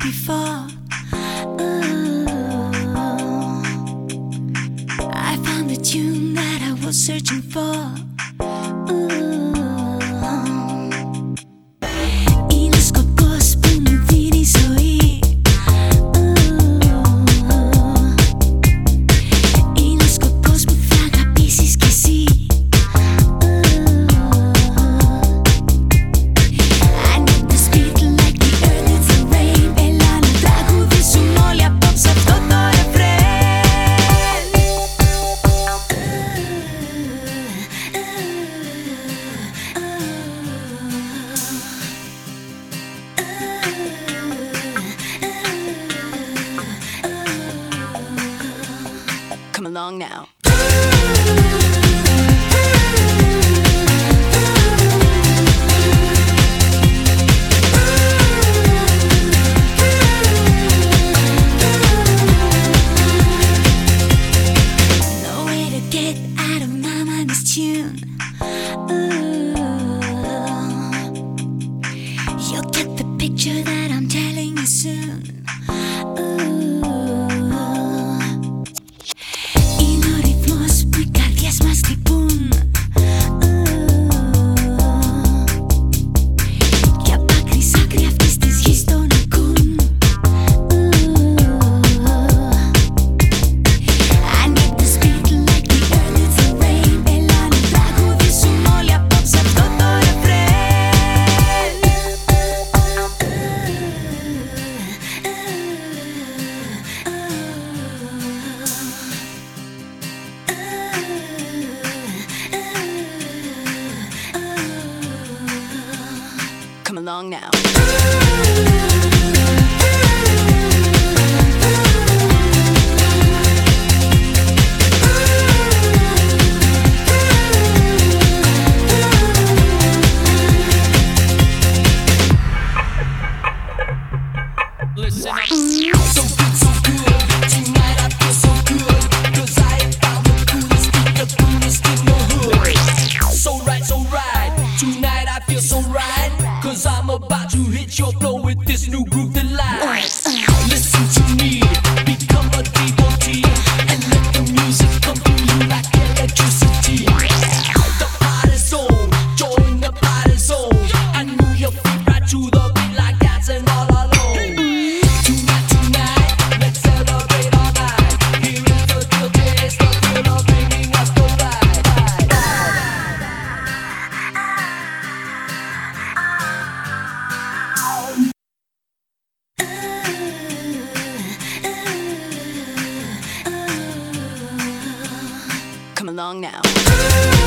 before. Ooh, I found the tune that I was searching for. Ooh. song now. Ooh. You'll get the picture that long now. with your flow with this new groove. long now.